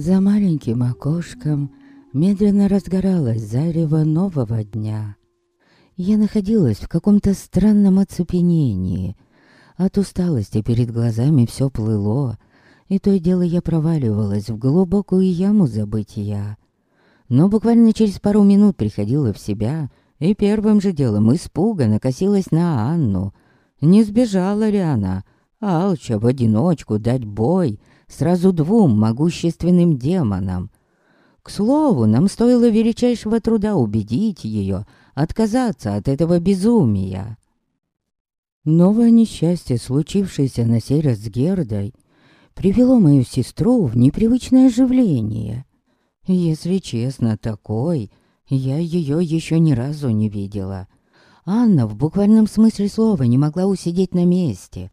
За маленьким окошком медленно разгоралось зарево нового дня. Я находилась в каком-то странном оцепенении. От усталости перед глазами все плыло, и то и дело я проваливалась в глубокую яму забытия. Но буквально через пару минут приходила в себя, и первым же делом испуганно косилась на Анну. Не сбежала ли она? Алча в одиночку дать бой сразу двум могущественным демонам. К слову, нам стоило величайшего труда убедить ее отказаться от этого безумия. Новое несчастье, случившееся на сей раз с Гердой, привело мою сестру в непривычное оживление. Если честно, такой я ее еще ни разу не видела. Анна в буквальном смысле слова не могла усидеть на месте.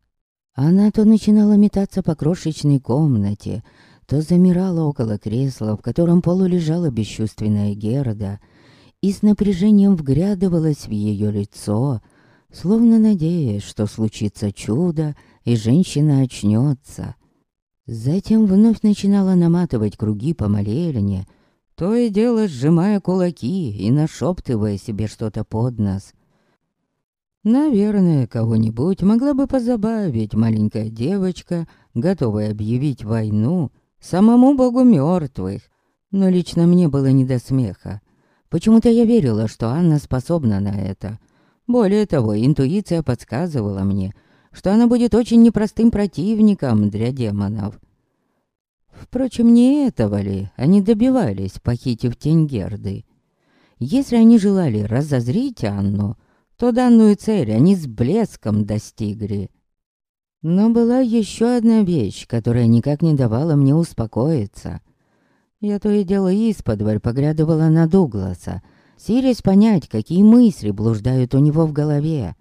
Она то начинала метаться по крошечной комнате, то замирала около кресла, в котором полулежала бесчувственная Герда, и с напряжением вглядывалась в ее лицо, словно надеясь, что случится чудо, и женщина очнется. Затем вновь начинала наматывать круги по молельне, то и дело сжимая кулаки и нашептывая себе что-то под нос. Наверное, кого-нибудь могла бы позабавить маленькая девочка, готовая объявить войну самому богу мертвых. Но лично мне было не до смеха. Почему-то я верила, что Анна способна на это. Более того, интуиция подсказывала мне, что она будет очень непростым противником для демонов. Впрочем, не этого ли они добивались, похитив тень Герды? Если они желали разозрить Анну, то данную цель они с блеском достигли. Но была еще одна вещь, которая никак не давала мне успокоиться. Я то и дело исподволь поглядывала на Дугласа, силясь понять, какие мысли блуждают у него в голове.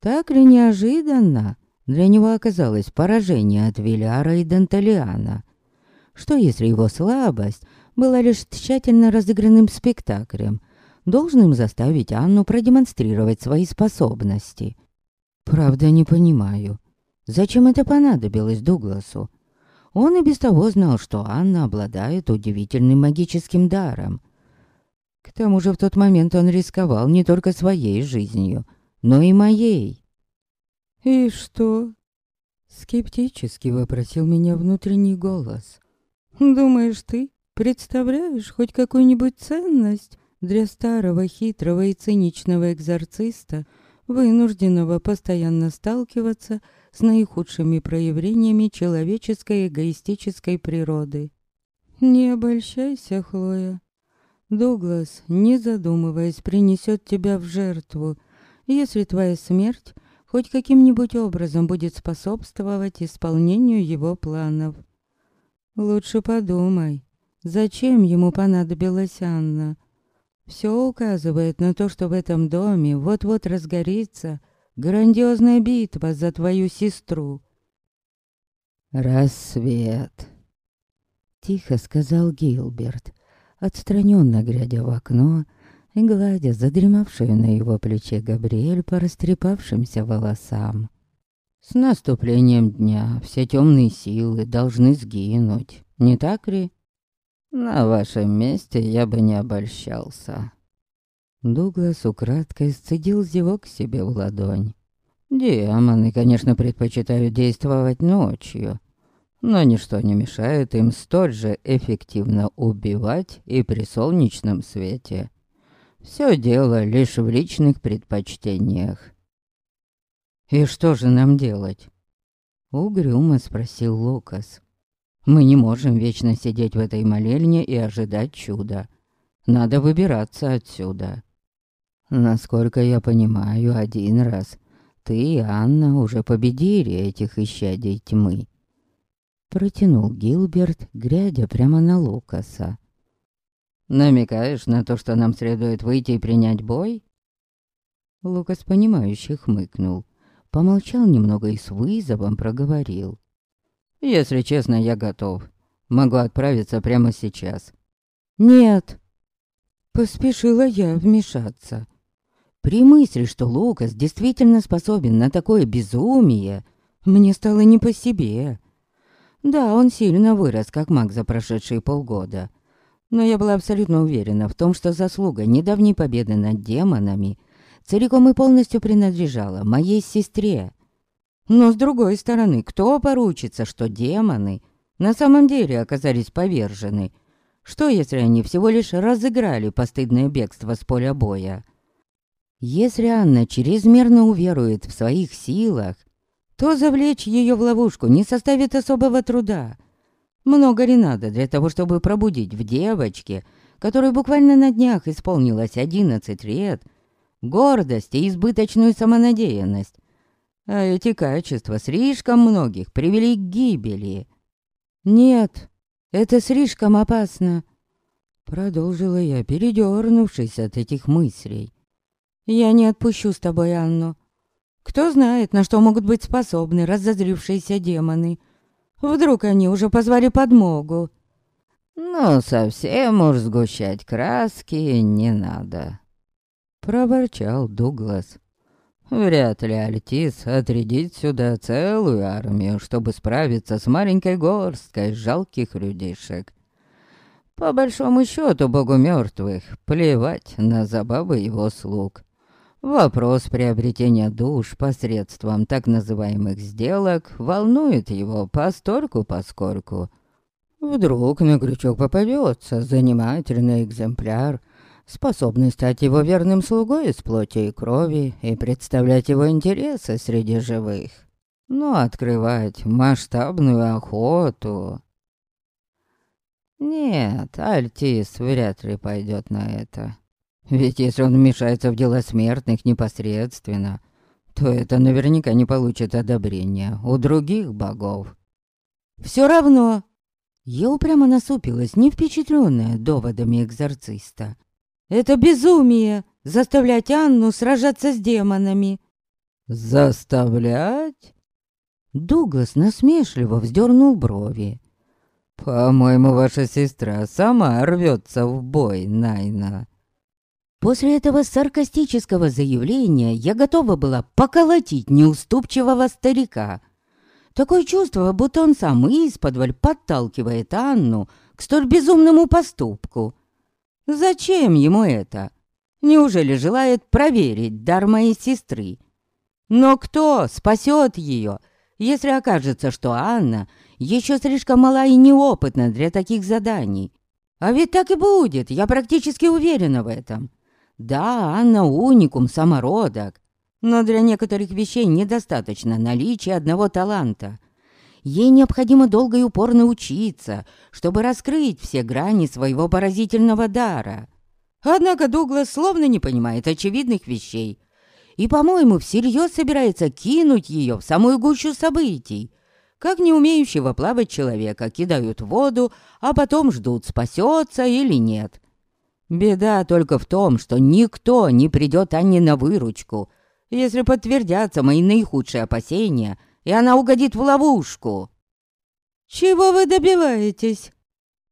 Так ли неожиданно для него оказалось поражение от Виляра и Данталиана? Что если его слабость была лишь тщательно разыгранным спектаклем, должным заставить Анну продемонстрировать свои способности? Правда, не понимаю, зачем это понадобилось Дугласу? Он и без того знал, что Анна обладает удивительным магическим даром. К тому же в тот момент он рисковал не только своей жизнью, но и моей. «И что?» Скептически вопросил меня внутренний голос. «Думаешь, ты представляешь хоть какую-нибудь ценность для старого, хитрого и циничного экзорциста, вынужденного постоянно сталкиваться с наихудшими проявлениями человеческой эгоистической природы? Не обольщайся, Хлоя. Дуглас, не задумываясь, принесет тебя в жертву, если твоя смерть хоть каким-нибудь образом будет способствовать исполнению его планов. Лучше подумай, зачем ему понадобилась Анна? Все указывает на то, что в этом доме вот-вот разгорится грандиозная битва за твою сестру. «Рассвет», — тихо сказал Гилберт, отстраненно глядя в окно и гладя задремавшую на его плече Габриэль по растрепавшимся волосам. «С наступлением дня все темные силы должны сгинуть, не так ли?» На вашем месте я бы не обольщался. Дуглас украдкой сцедил зевок себе в ладонь. Демоны, конечно, предпочитают действовать ночью, но ничто не мешает им столь же эффективно убивать и при солнечном свете. Все дело лишь в личных предпочтениях. «И что же нам делать?» Угрюмо спросил Лукас. Мы не можем вечно сидеть в этой молельне и ожидать чуда. Надо выбираться отсюда. Насколько я понимаю, один раз ты и Анна уже победили этих исчадий тьмы. Протянул Гилберт, глядя прямо на Лукаса. «Намекаешь на то, что нам следует выйти и принять бой?» Лукас, понимающе хмыкнул. Помолчал немного и с вызовом проговорил. Если честно, я готов. Могу отправиться прямо сейчас. Нет. Поспешила я вмешаться. При мысли, что Лукас действительно способен на такое безумие, мне стало не по себе. Да, он сильно вырос, как маг за прошедшие полгода. Но я была абсолютно уверена в том, что заслуга недавней победы над демонами целиком и полностью принадлежала моей сестре. Но с другой стороны, кто поручится, что демоны на самом деле оказались повержены? Что, если они всего лишь разыграли постыдное бегство с поля боя? Если Анна чрезмерно уверует в своих силах, то завлечь ее в ловушку не составит особого труда. Много ли надо для того, чтобы пробудить в девочке, которой буквально на днях исполнилось одиннадцать лет, гордость и избыточную самонадеянность? А эти качества слишком многих привели к гибели. Нет, это слишком опасно. Продолжила я, передернувшись от этих мыслей. Я не отпущу с тобой Анну. Кто знает, на что могут быть способны разозрившиеся демоны. Вдруг они уже позвали подмогу. «Ну, совсем уж сгущать краски не надо», — проворчал Дуглас. «Вряд ли Альтис отрядит сюда целую армию, чтобы справиться с маленькой горсткой жалких людишек. По большому счету, богу мертвых, плевать на забавы его слуг. Вопрос приобретения душ посредством так называемых сделок волнует его постольку-поскольку. Вдруг на крючок попадется занимательный экземпляр, способный стать его верным слугой из плоти и крови и представлять его интересы среди живых. Но открывать масштабную охоту... Нет, Альтис вряд ли пойдет на это. Ведь если он вмешается в дела смертных непосредственно, то это наверняка не получит одобрения у других богов. Все равно. Я упрямо насупилась, не впечатленная доводами экзорциста. Это безумие заставлять Анну сражаться с демонами. Заставлять? Дуглас насмешливо вздернул брови. «По-моему, ваша сестра сама рвется в бой, Найна». После этого саркастического заявления я готова была поколотить неуступчивого старика. Такое чувство, будто он сам исподволь подталкивает Анну к столь безумному поступку. Зачем ему это? Неужели желает проверить дар моей сестры? Но кто спасет ее, если окажется, что Анна еще слишком мала и неопытна для таких заданий? А ведь так и будет, я практически уверена в этом. Да, Анна уникум, самородок, но для некоторых вещей недостаточно наличия одного таланта. Ей необходимо долго и упорно учиться, чтобы раскрыть все грани своего поразительного дара. Однако Дуглас словно не понимает очевидных вещей и, по-моему, всерьез собирается кинуть ее в самую гущу событий, как не умеющего плавать человека кидают в воду, а потом ждут, спасется или нет. Беда только в том, что никто не придет Анне на выручку, если подтвердятся мои наихудшие опасения, и она угодит в ловушку. «Чего вы добиваетесь?»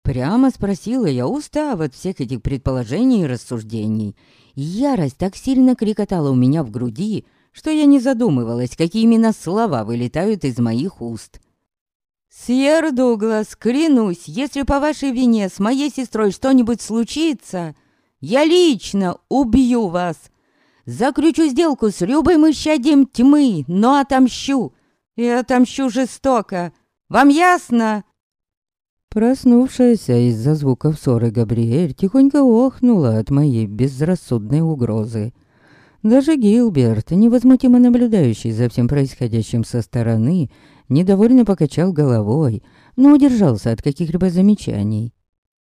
Прямо спросила я, устав от всех этих предположений и рассуждений. Ярость так сильно крикотала у меня в груди, что я не задумывалась, какие именно слова вылетают из моих уст. «Сьер Дуглас, клянусь, если по вашей вине с моей сестрой что-нибудь случится, я лично убью вас. Заключу сделку с любым исчадием тьмы, но отомщу. И отомщу жестоко. Вам ясно?» Проснувшаяся из-за звуков ссоры Габриэль тихонько охнула от моей безрассудной угрозы. Даже Гилберт, невозмутимо наблюдающий за всем происходящим со стороны, недовольно покачал головой, но удержался от каких-либо замечаний.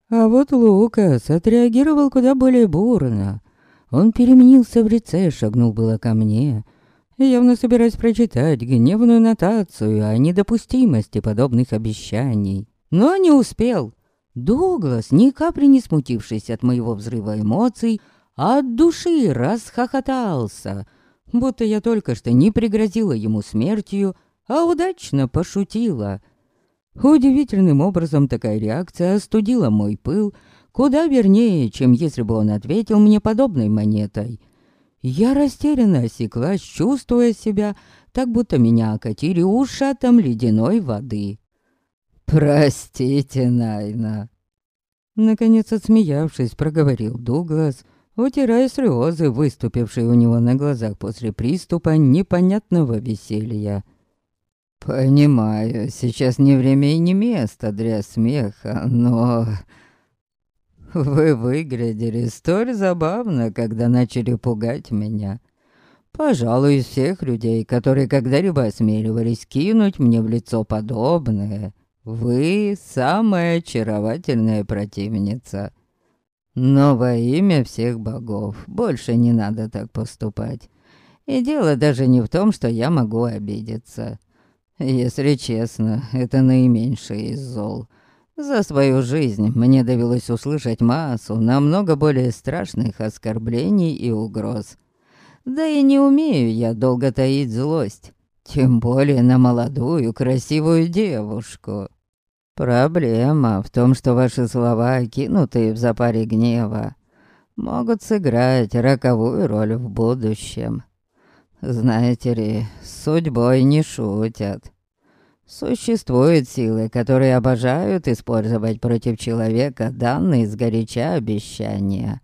А вот Лукас отреагировал куда более бурно. Он переменился в лице, шагнул было ко мне, явно собираясь прочитать гневную нотацию о недопустимости подобных обещаний. Но не успел. Дуглас, ни капли не смутившись от моего взрыва эмоций, от души расхохотался, будто я только что не пригрозила ему смертью, а удачно пошутила. Удивительным образом такая реакция остудила мой пыл, куда вернее, чем если бы он ответил мне подобной монетой. Я растерянно осеклась, чувствуя себя, так будто меня окатили ушатом ледяной воды. «Простите, Найна!» Наконец, отсмеявшись, проговорил Дуглас, утирая слезы, выступившие у него на глазах после приступа непонятного веселья. «Понимаю, сейчас не время и не место для смеха, но...» «Вы выглядели столь забавно, когда начали пугать меня. Пожалуй, из всех людей, которые когда-либо осмеливались кинуть мне в лицо подобное, вы самая очаровательная противница. Но во имя всех богов больше не надо так поступать. И дело даже не в том, что я могу обидеться. Если честно, это наименьшее из зол. За свою жизнь мне довелось услышать массу намного более страшных оскорблений и угроз. Да и не умею я долго таить злость, тем более на молодую красивую девушку. Проблема в том, что ваши слова, кинутые в запаре гнева, могут сыграть роковую роль в будущем. Знаете ли, с судьбой не шутят. Существуют силы, которые обожают использовать против человека данные сгоряча обещания.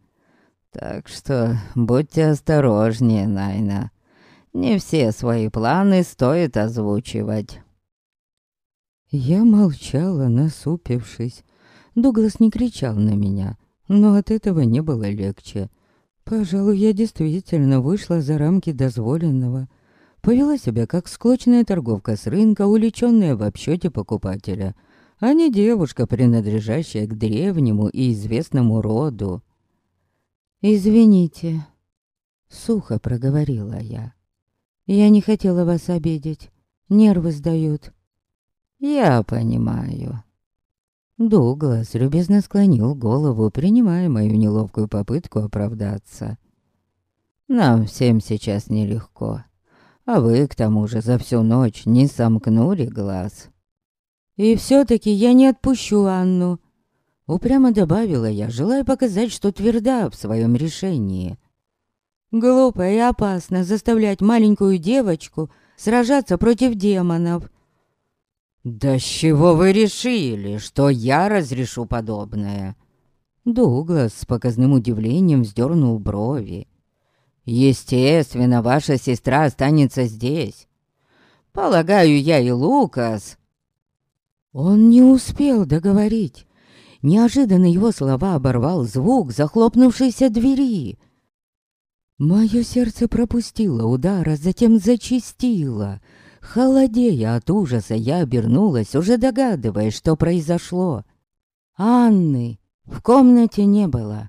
Так что будьте осторожнее, Найна. Не все свои планы стоит озвучивать. Я молчала, насупившись. Дуглас не кричал на меня, но от этого не было легче. Пожалуй, я действительно вышла за рамки дозволенного. Повела себя как склочная торговка с рынка, увлеченная в обсчете покупателя, а не девушка, принадлежащая к древнему и известному роду. «Извините», — сухо проговорила я. «Я не хотела вас обидеть. Нервы сдают». «Я понимаю». Дуглас любезно склонил голову, принимая мою неловкую попытку оправдаться. «Нам всем сейчас нелегко, а вы, к тому же, за всю ночь не сомкнули глаз». «И все-таки я не отпущу Анну», — упрямо добавила я, желая показать, что тверда в своем решении. «Глупо и опасно заставлять маленькую девочку сражаться против демонов. «Да с чего вы решили, что я разрешу подобное?» Дуглас с показным удивлением вздернул брови. «Естественно, ваша сестра останется здесь. Полагаю, я и Лукас...» Он не успел договорить. Неожиданно его слова оборвал звук захлопнувшейся двери. Мое сердце пропустило удар, а затем зачистило — Холодея от ужаса, я обернулась, уже догадываясь, что произошло. Анны в комнате не было.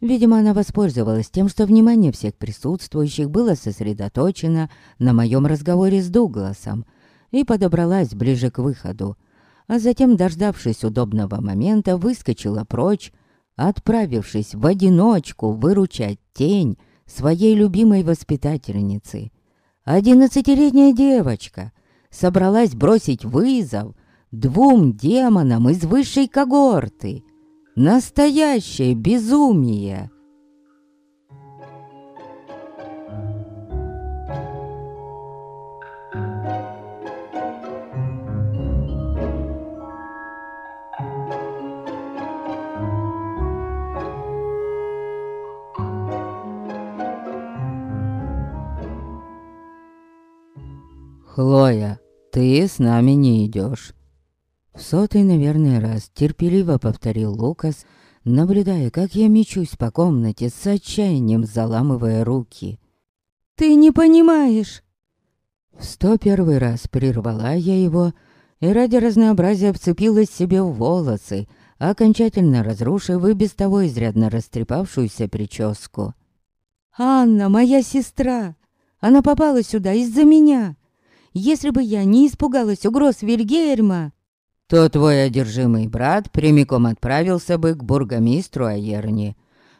Видимо, она воспользовалась тем, что внимание всех присутствующих было сосредоточено на моем разговоре с Дугласом и подобралась ближе к выходу, а затем, дождавшись удобного момента, выскочила прочь, отправившись в одиночку выручать тень своей любимой воспитательницы. Одиннадцатилетняя девочка собралась бросить вызов двум демонам из высшей когорты. Настоящее безумие! «Хлоя, ты с нами не идешь. В сотый, наверное, раз терпеливо повторил Лукас, наблюдая, как я мечусь по комнате с отчаянием заламывая руки. «Ты не понимаешь!» В сто первый раз прервала я его и ради разнообразия вцепилась себе в волосы, окончательно разрушив и без того изрядно растрепавшуюся прическу. «Анна, моя сестра! Она попала сюда из-за меня!» Если бы я не испугалась угроз Вильгельма, то твой одержимый брат прямиком отправился бы к бургомистру Аерни,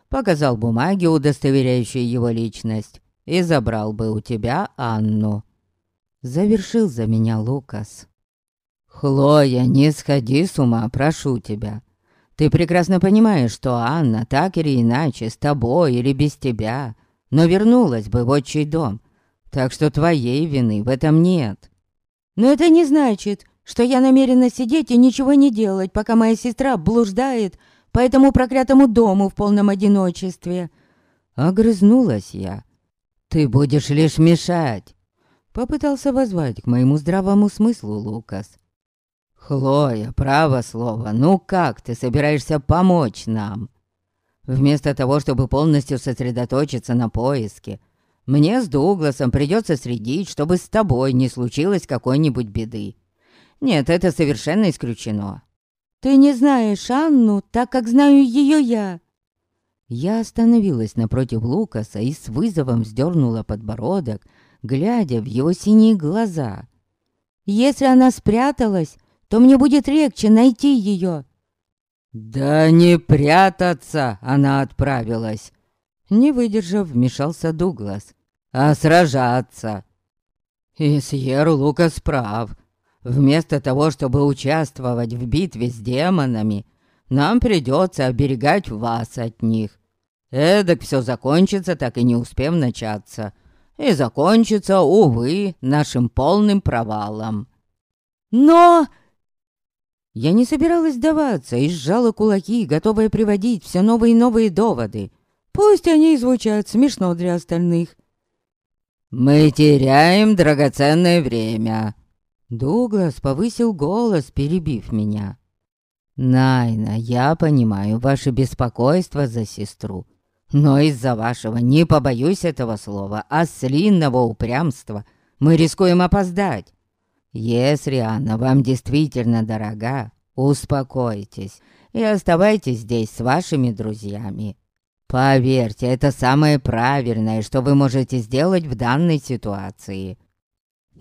показал бумаги, удостоверяющие его личность, и забрал бы у тебя Анну. Завершил за меня Лукас. «Хлоя, не сходи с ума, прошу тебя. Ты прекрасно понимаешь, что Анна так или иначе, с тобой или без тебя, но вернулась бы в отчий дом, так что твоей вины в этом нет. Но это не значит, что я намерена сидеть и ничего не делать, пока моя сестра блуждает по этому проклятому дому в полном одиночестве. Огрызнулась я. «Ты будешь лишь мешать!» Попытался возвать к моему здравому смыслу Лукас. «Хлоя, право слово, ну как ты собираешься помочь нам?» Вместо того, чтобы полностью сосредоточиться на поиске, мне с Дугласом придется следить, чтобы с тобой не случилось какой-нибудь беды. Нет, это совершенно исключено. Ты не знаешь Анну, так как знаю ее я. Я остановилась напротив Лукаса и с вызовом вздернула подбородок, глядя в его синие глаза. Если она спряталась, то мне будет легче найти ее. Да не прятаться она отправилась. Не выдержав, вмешался Дуглас. А сражаться. И Сьер Лукас прав. Вместо того, чтобы участвовать в битве с демонами, нам придется оберегать вас от них. Эдак все закончится, так и не успев начаться. И закончится, увы, нашим полным провалом. Но... Я не собиралась сдаваться и сжала кулаки, готовая приводить все новые и новые доводы. Пусть они и звучат смешно для остальных. «Мы теряем драгоценное время», Дуглас повысил голос, перебив меня. «Найна, я понимаю ваше беспокойство за сестру, но из-за вашего, не побоюсь этого слова, ослинного упрямства мы рискуем опоздать. Если Анна вам действительно дорога, успокойтесь и оставайтесь здесь с вашими друзьями. Поверьте, это самое правильное, что вы можете сделать в данной ситуации».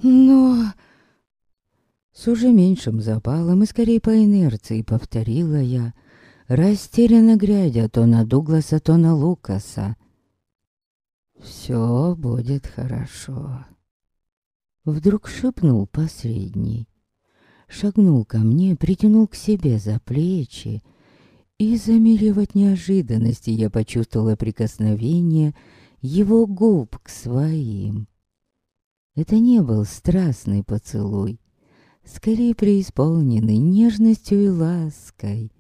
«Но...» С уже меньшим запалом и скорее по инерции повторила я, растерянно глядя то на Дугласа, то на Лукаса. «Все будет хорошо». Вдруг шепнул посредний. Шагнул ко мне, притянул к себе за плечи, и, замерев от неожиданности, я почувствовала прикосновение его губ к своим. Это не был страстный поцелуй, скорее преисполненный нежностью и лаской.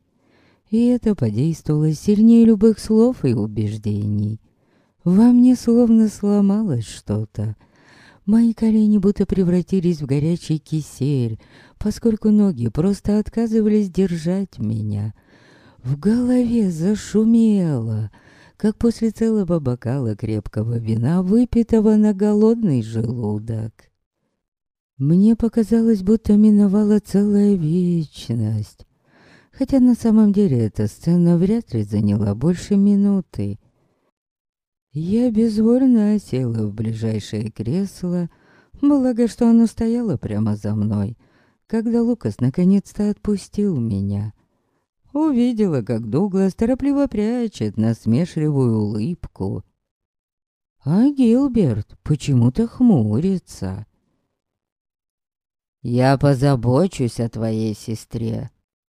И это подействовало сильнее любых слов и убеждений. Во мне словно сломалось что-то. Мои колени будто превратились в горячий кисель, поскольку ноги просто отказывались держать меня. В голове зашумело, как после целого бокала крепкого вина, выпитого на голодный желудок. Мне показалось, будто миновала целая вечность. Хотя на самом деле эта сцена вряд ли заняла больше минуты. Я безвольно осела в ближайшее кресло, благо, что оно стояло прямо за мной, когда Лукас наконец-то отпустил меня. Увидела, как Дуглас торопливо прячет насмешливую улыбку. А Гилберт почему-то хмурится. «Я позабочусь о твоей сестре»,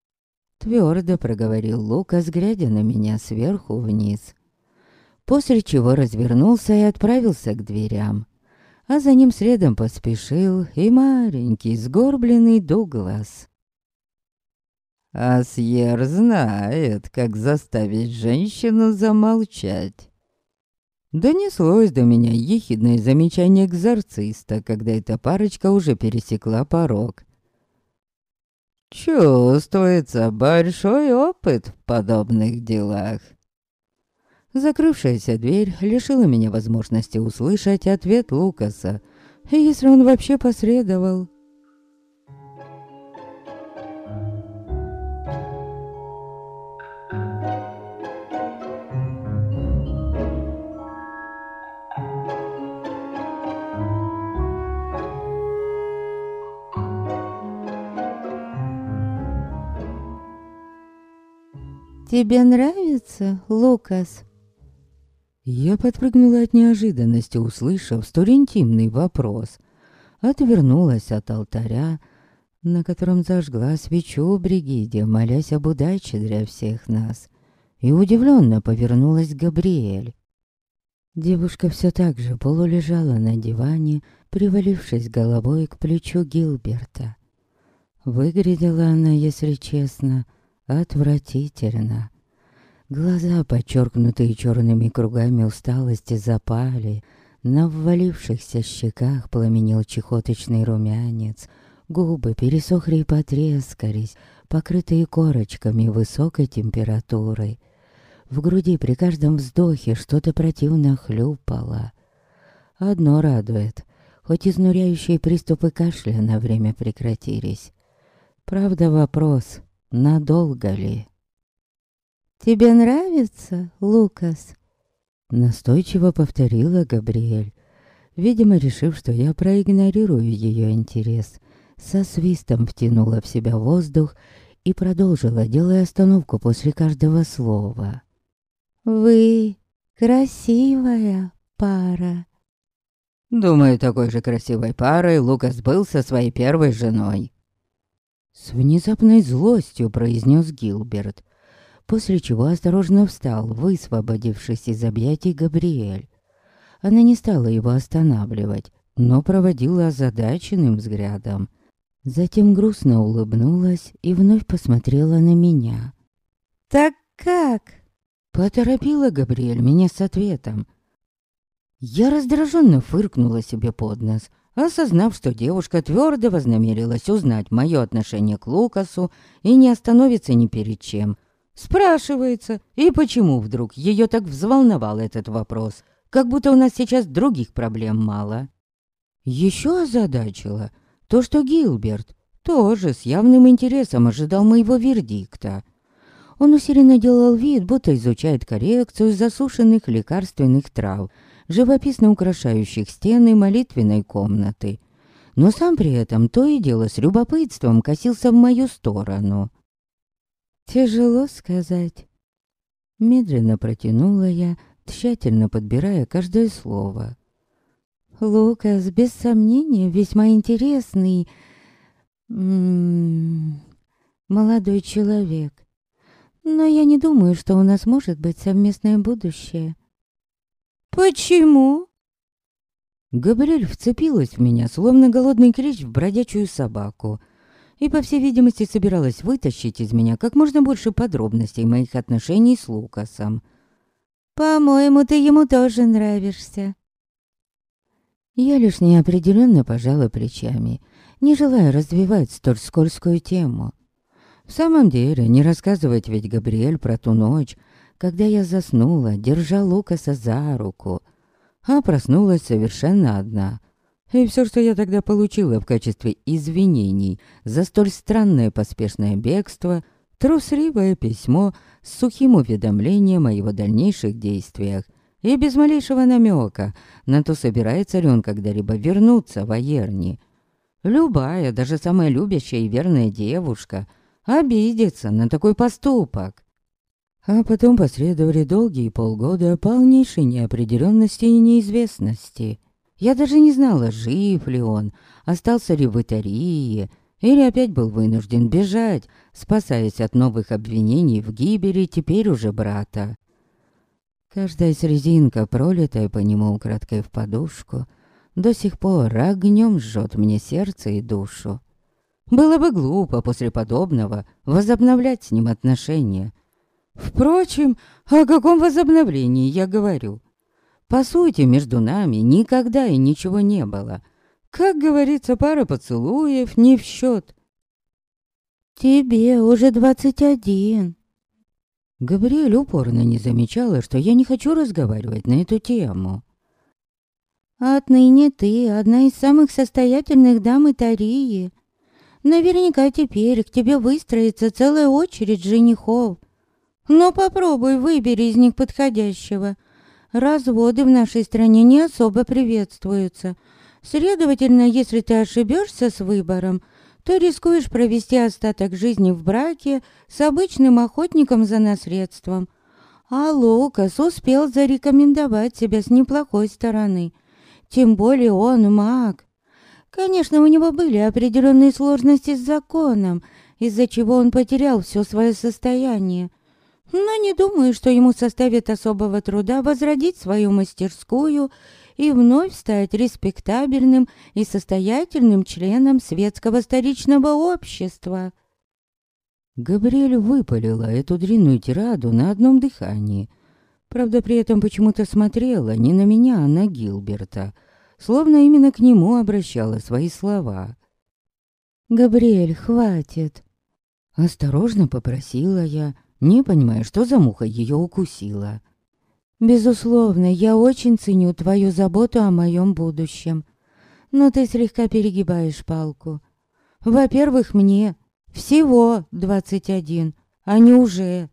— твердо проговорил Лукас, глядя на меня сверху вниз. После чего развернулся и отправился к дверям. А за ним следом поспешил и маленький сгорбленный Дуглас. Асьер знает, как заставить женщину замолчать. Донеслось до меня ехидное замечание экзорциста, когда эта парочка уже пересекла порог. Чувствуется большой опыт в подобных делах. Закрывшаяся дверь лишила меня возможности услышать ответ Лукаса, если он вообще посредовал. «Тебе нравится, Лукас?» Я подпрыгнула от неожиданности, услышав столь интимный вопрос. Отвернулась от алтаря, на котором зажгла свечу Бригиде, молясь об удаче для всех нас, и удивленно повернулась Габриэль. Девушка все так же полулежала на диване, привалившись головой к плечу Гилберта. Выглядела она, если честно, отвратительно. Глаза, подчеркнутые черными кругами усталости, запали. На ввалившихся щеках пламенел чехоточный румянец. Губы пересохли и потрескались, покрытые корочками высокой температуры. В груди при каждом вздохе что-то противно хлюпало. Одно радует, хоть изнуряющие приступы кашля на время прекратились. Правда, вопрос, надолго ли? «Тебе нравится, Лукас?» Настойчиво повторила Габриэль, видимо, решив, что я проигнорирую ее интерес. Со свистом втянула в себя воздух и продолжила, делая остановку после каждого слова. «Вы красивая пара». Думаю, такой же красивой парой Лукас был со своей первой женой. С внезапной злостью произнес Гилберт, после чего осторожно встал, высвободившись из объятий Габриэль. Она не стала его останавливать, но проводила озадаченным взглядом. Затем грустно улыбнулась и вновь посмотрела на меня. «Так как?» Поторопила Габриэль меня с ответом. Я раздраженно фыркнула себе под нос, осознав, что девушка твердо вознамерилась узнать мое отношение к Лукасу и не остановится ни перед чем. Спрашивается, и почему вдруг ее так взволновал этот вопрос, как будто у нас сейчас других проблем мало. Еще озадачило то, что Гилберт тоже с явным интересом ожидал моего вердикта. Он усиленно делал вид, будто изучает коррекцию засушенных лекарственных трав, живописно украшающих стены молитвенной комнаты. Но сам при этом то и дело с любопытством косился в мою сторону. Тяжело сказать. Медленно протянула я, тщательно подбирая каждое слово. Лукас, без сомнения, весьма интересный м -м, молодой человек. Но я не думаю, что у нас может быть совместное будущее. Почему? Габриэль вцепилась в меня, словно голодный клещ в бродячую собаку — и, по всей видимости, собиралась вытащить из меня как можно больше подробностей моих отношений с Лукасом. «По-моему, ты ему тоже нравишься». Я лишь неопределенно пожала плечами, не желая развивать столь скользкую тему. В самом деле, не рассказывать ведь Габриэль про ту ночь, когда я заснула, держа Лукаса за руку, а проснулась совершенно одна — и все, что я тогда получила в качестве извинений за столь странное поспешное бегство, трусливое письмо с сухим уведомлением о его дальнейших действиях и без малейшего намека на то, собирается ли он когда-либо вернуться в Аерни. Любая, даже самая любящая и верная девушка обидится на такой поступок. А потом последовали долгие полгода полнейшей неопределенности и неизвестности. Я даже не знала, жив ли он, остался ли в Итарии, или опять был вынужден бежать, спасаясь от новых обвинений в гибели теперь уже брата. Каждая слезинка, пролитая по нему украдкой в подушку, до сих пор огнем жжет мне сердце и душу. Было бы глупо после подобного возобновлять с ним отношения. Впрочем, о каком возобновлении я говорю? По сути, между нами никогда и ничего не было. Как говорится, пара поцелуев не в счет. «Тебе уже двадцать один». Габриэль упорно не замечала, что я не хочу разговаривать на эту тему. «Отныне ты одна из самых состоятельных дам Итарии. Наверняка теперь к тебе выстроится целая очередь женихов. Но попробуй выбери из них подходящего. Разводы в нашей стране не особо приветствуются. Следовательно, если ты ошибешься с выбором, то рискуешь провести остаток жизни в браке с обычным охотником за наследством. А Лукас успел зарекомендовать себя с неплохой стороны. Тем более он маг. Конечно, у него были определенные сложности с законом, из-за чего он потерял все свое состояние. Но не думаю, что ему составит особого труда возродить свою мастерскую и вновь стать респектабельным и состоятельным членом светского столичного общества. Габриэль выпалила эту длинную тираду на одном дыхании. Правда, при этом почему-то смотрела не на меня, а на Гилберта, словно именно к нему обращала свои слова. «Габриэль, хватит!» Осторожно попросила я, не понимая, что за муха ее укусила. «Безусловно, я очень ценю твою заботу о моем будущем, но ты слегка перегибаешь палку. Во-первых, мне всего двадцать один, а не уже.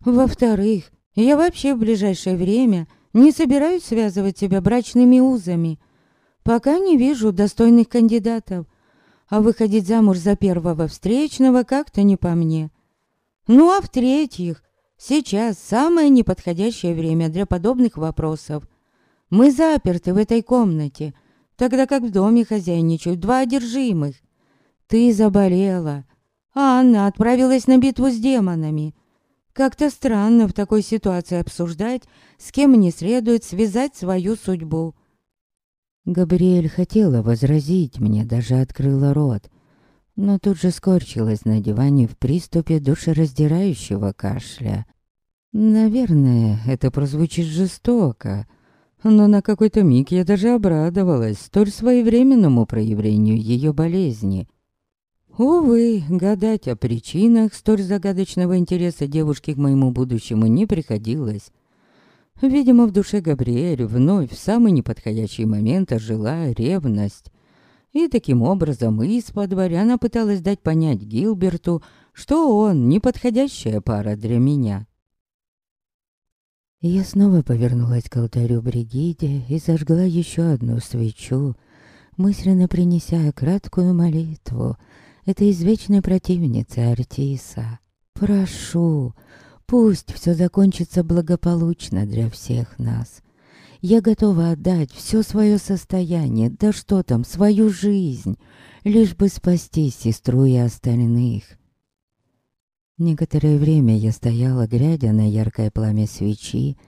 Во-вторых, я вообще в ближайшее время не собираюсь связывать себя брачными узами, пока не вижу достойных кандидатов, а выходить замуж за первого встречного как-то не по мне. Ну а в-третьих, сейчас самое неподходящее время для подобных вопросов. Мы заперты в этой комнате, тогда как в доме хозяйничают два одержимых. Ты заболела, а она отправилась на битву с демонами. Как-то странно в такой ситуации обсуждать, с кем не следует связать свою судьбу. Габриэль хотела возразить мне, даже открыла рот, но тут же скорчилась на диване в приступе душераздирающего кашля. Наверное, это прозвучит жестоко, но на какой-то миг я даже обрадовалась столь своевременному проявлению ее болезни. Увы, гадать о причинах столь загадочного интереса девушки к моему будущему не приходилось. Видимо, в душе Габриэль вновь в самый неподходящий момент ожила ревность. И таким образом из-под она пыталась дать понять Гилберту, что он неподходящая пара для меня. Я снова повернулась к алтарю Бригиде и зажгла еще одну свечу, мысленно принеся краткую молитву — этой извечной противницы Артиса. Прошу, пусть все закончится благополучно для всех нас. Я готова отдать все свое состояние, да что там, свою жизнь, лишь бы спасти сестру и остальных. Некоторое время я стояла, глядя на яркое пламя свечи,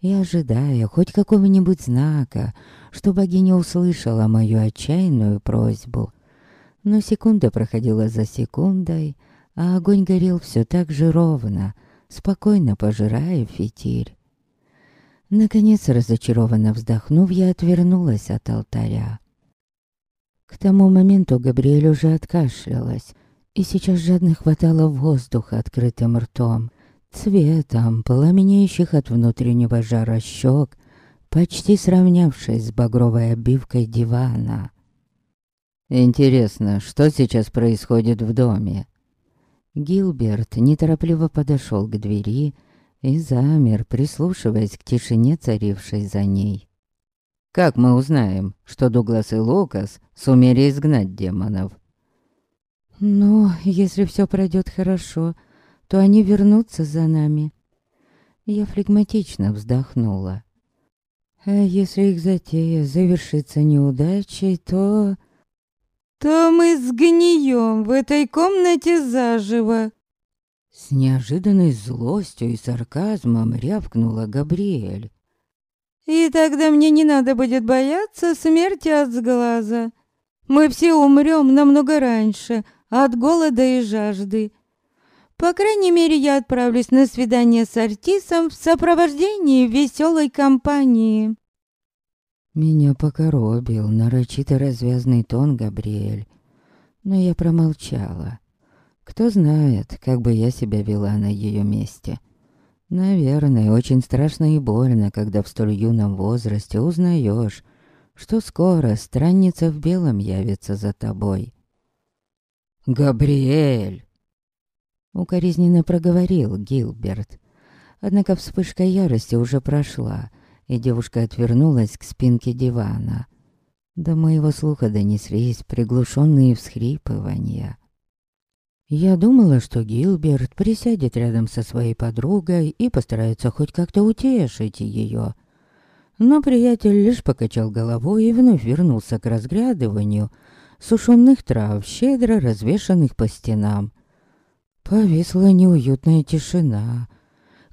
и ожидая хоть какого-нибудь знака, что богиня услышала мою отчаянную просьбу но секунда проходила за секундой, а огонь горел все так же ровно, спокойно пожирая фитиль. Наконец, разочарованно вздохнув, я отвернулась от алтаря. К тому моменту Габриэль уже откашлялась, и сейчас жадно хватало воздуха открытым ртом, цветом, пламенеющих от внутреннего жара щек, почти сравнявшись с багровой обивкой дивана. Интересно, что сейчас происходит в доме? Гилберт неторопливо подошел к двери и замер, прислушиваясь к тишине, царившей за ней. Как мы узнаем, что Дуглас и Лукас сумели изгнать демонов? Ну, если все пройдет хорошо, то они вернутся за нами. Я флегматично вздохнула. А если их затея завершится неудачей, то то мы сгнием в этой комнате заживо. С неожиданной злостью и сарказмом рявкнула Габриэль. И тогда мне не надо будет бояться смерти от сглаза. Мы все умрем намного раньше, от голода и жажды. По крайней мере, я отправлюсь на свидание с Артисом в сопровождении веселой компании. Меня покоробил нарочито развязный тон Габриэль, но я промолчала. Кто знает, как бы я себя вела на ее месте. Наверное, очень страшно и больно, когда в столь юном возрасте узнаешь, что скоро странница в белом явится за тобой. «Габриэль!» Укоризненно проговорил Гилберт. Однако вспышка ярости уже прошла, и девушка отвернулась к спинке дивана. До моего слуха донеслись приглушенные всхрипывания. Я думала, что Гилберт присядет рядом со своей подругой и постарается хоть как-то утешить ее. Но приятель лишь покачал головой и вновь вернулся к разглядыванию сушеных трав, щедро развешанных по стенам. Повисла неуютная тишина —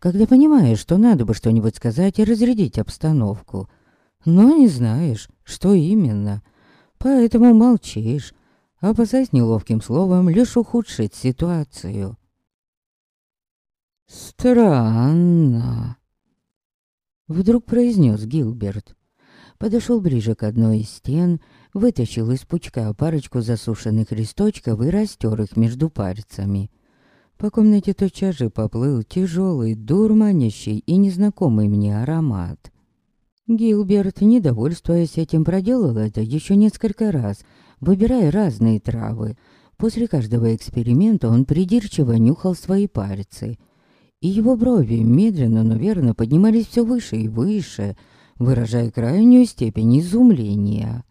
когда понимаешь, что надо бы что-нибудь сказать и разрядить обстановку, но не знаешь, что именно, поэтому молчишь, опасаясь неловким словом лишь ухудшить ситуацию. «Странно», — вдруг произнес Гилберт. Подошел ближе к одной из стен, вытащил из пучка парочку засушенных листочков и растер их между пальцами. По комнате тотчас же поплыл тяжелый, дурманящий и незнакомый мне аромат. Гилберт, недовольствуясь этим, проделал это еще несколько раз, выбирая разные травы. После каждого эксперимента он придирчиво нюхал свои пальцы. И его брови медленно, но верно поднимались все выше и выше, выражая крайнюю степень изумления.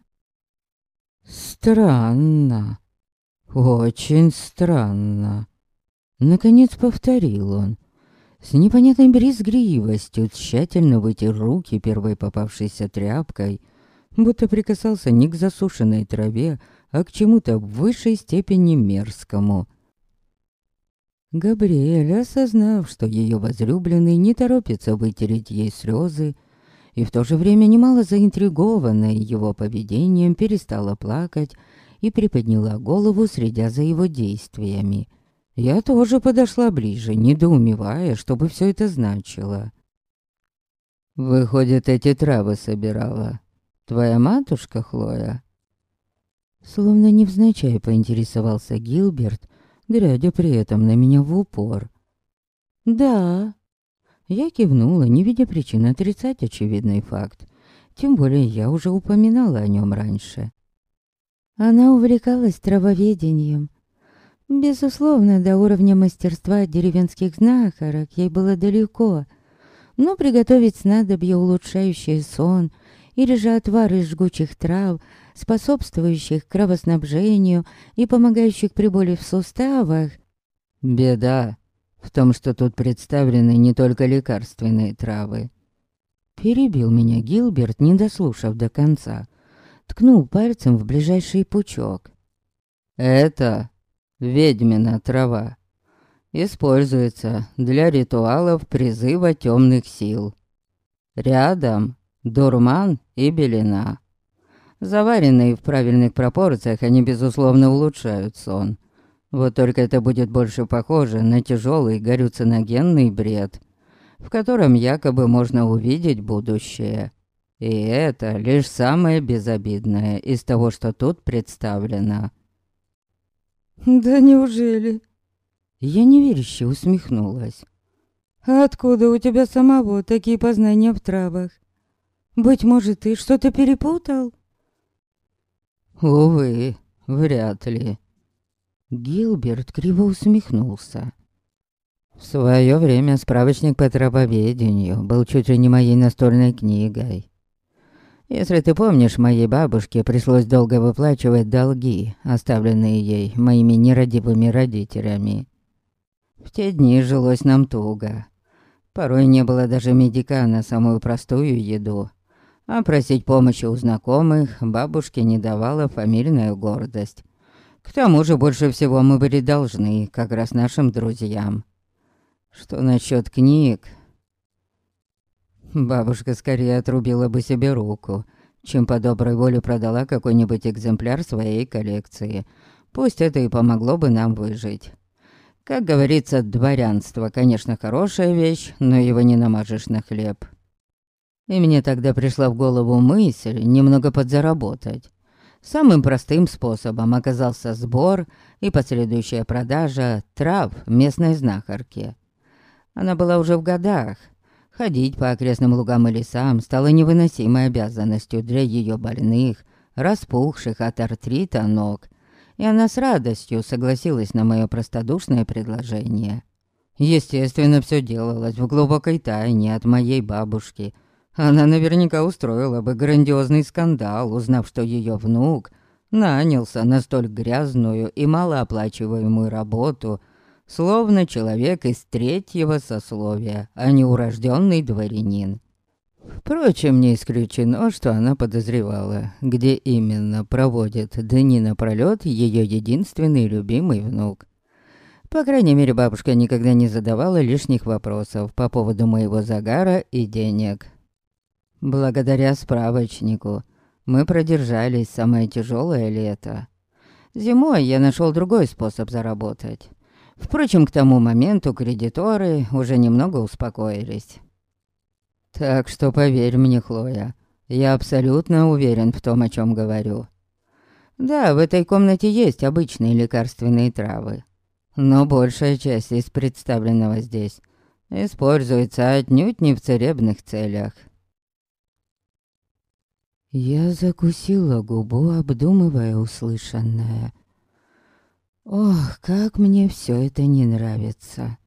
«Странно. Очень странно». Наконец повторил он. С непонятной брезгливостью тщательно вытер руки первой попавшейся тряпкой, будто прикасался не к засушенной траве, а к чему-то в высшей степени мерзкому. Габриэль, осознав, что ее возлюбленный не торопится вытереть ей слезы, и в то же время немало заинтригованная его поведением, перестала плакать и приподняла голову, следя за его действиями — я тоже подошла ближе, недоумевая, что бы все это значило. «Выходит, эти травы собирала. Твоя матушка, Хлоя?» Словно невзначай поинтересовался Гилберт, глядя при этом на меня в упор. «Да». Я кивнула, не видя причин отрицать очевидный факт. Тем более я уже упоминала о нем раньше. Она увлекалась травоведением, Безусловно, до уровня мастерства деревенских знахарок ей было далеко, но приготовить снадобье, улучшающее сон, или же отвар из жгучих трав, способствующих кровоснабжению и помогающих при боли в суставах. Беда в том, что тут представлены не только лекарственные травы. Перебил меня Гилберт, не дослушав до конца. Ткнул пальцем в ближайший пучок. Это ведьмина трава. Используется для ритуалов призыва темных сил. Рядом дурман и белина. Заваренные в правильных пропорциях, они, безусловно, улучшают сон. Вот только это будет больше похоже на тяжелый галлюциногенный бред, в котором якобы можно увидеть будущее. И это лишь самое безобидное из того, что тут представлено. «Да неужели?» Я неверяще усмехнулась. «Откуда у тебя самого такие познания в травах? Быть может, ты что-то перепутал?» «Увы, вряд ли». Гилберт криво усмехнулся. В свое время справочник по травоведению был чуть ли не моей настольной книгой. Если ты помнишь, моей бабушке пришлось долго выплачивать долги, оставленные ей моими нерадивыми родителями. В те дни жилось нам туго. Порой не было даже медика на самую простую еду. А просить помощи у знакомых бабушке не давала фамильная гордость. К тому же больше всего мы были должны как раз нашим друзьям. Что насчет книг, Бабушка скорее отрубила бы себе руку, чем по доброй воле продала какой-нибудь экземпляр своей коллекции. Пусть это и помогло бы нам выжить. Как говорится, дворянство, конечно, хорошая вещь, но его не намажешь на хлеб. И мне тогда пришла в голову мысль немного подзаработать. Самым простым способом оказался сбор и последующая продажа трав местной знахарки. Она была уже в годах, Ходить по окрестным лугам и лесам стало невыносимой обязанностью для ее больных, распухших от артрита ног, и она с радостью согласилась на мое простодушное предложение. Естественно, все делалось в глубокой тайне от моей бабушки. Она наверняка устроила бы грандиозный скандал, узнав, что ее внук нанялся на столь грязную и малооплачиваемую работу – словно человек из третьего сословия, а не урожденный дворянин. Впрочем, не исключено, что она подозревала, где именно проводит дни напролёт ее единственный любимый внук. По крайней мере, бабушка никогда не задавала лишних вопросов по поводу моего загара и денег. Благодаря справочнику мы продержались самое тяжелое лето. Зимой я нашел другой способ заработать. Впрочем, к тому моменту кредиторы уже немного успокоились. Так что поверь мне, Хлоя, я абсолютно уверен в том, о чем говорю. Да, в этой комнате есть обычные лекарственные травы. Но большая часть из представленного здесь используется отнюдь не в целебных целях. Я закусила губу, обдумывая услышанное. Ох, как мне все это не нравится.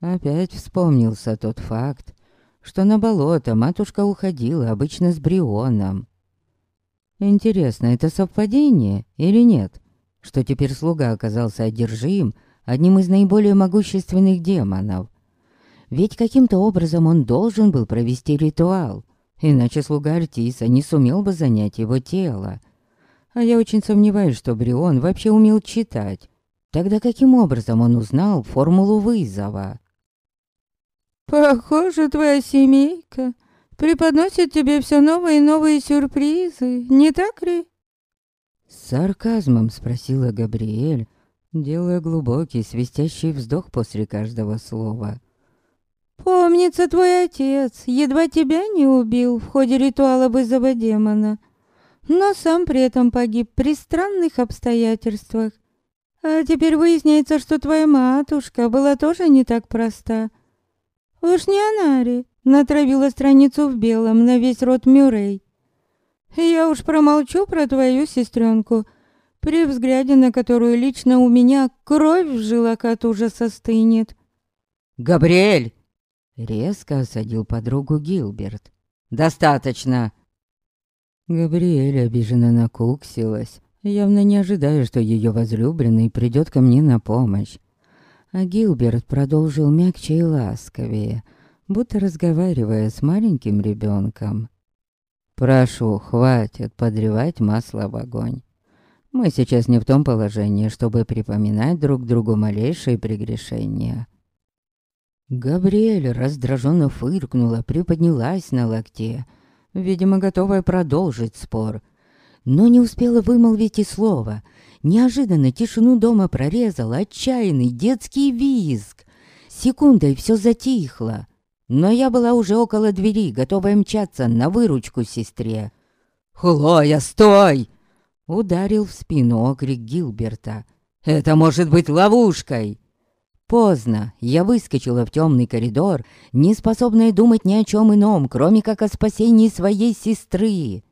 Опять вспомнился тот факт, что на болото матушка уходила обычно с Брионом. Интересно, это совпадение или нет? Что теперь слуга оказался одержим одним из наиболее могущественных демонов. Ведь каким-то образом он должен был провести ритуал, иначе слуга Артиса не сумел бы занять его тело. А я очень сомневаюсь, что Брион вообще умел читать. Тогда каким образом он узнал формулу вызова? «Похоже, твоя семейка преподносит тебе все новые и новые сюрпризы, не так ли?» С сарказмом спросила Габриэль, делая глубокий свистящий вздох после каждого слова. «Помнится, твой отец едва тебя не убил в ходе ритуала вызова демона, но сам при этом погиб при странных обстоятельствах. А теперь выясняется, что твоя матушка была тоже не так проста. Уж не Анари натравила страницу в белом на весь род Мюррей. Я уж промолчу про твою сестренку, при взгляде на которую лично у меня кровь в жилах от ужаса стынет. «Габриэль!» — резко осадил подругу Гилберт. «Достаточно!» Габриэль обиженно накуксилась, явно не ожидая, что ее возлюбленный придет ко мне на помощь. А Гилберт продолжил мягче и ласковее, будто разговаривая с маленьким ребенком. «Прошу, хватит подливать масло в огонь. Мы сейчас не в том положении, чтобы припоминать друг другу малейшие прегрешения». Габриэль раздраженно фыркнула, приподнялась на локте, видимо, готовая продолжить спор. Но не успела вымолвить и слова. Неожиданно тишину дома прорезал отчаянный детский визг. Секундой все затихло. Но я была уже около двери, готовая мчаться на выручку сестре. «Хлоя, стой!» Ударил в спину окрик Гилберта. «Это может быть ловушкой!» Поздно. Я выскочила в темный коридор, не способная думать ни о чем ином, кроме как о спасении своей сестры.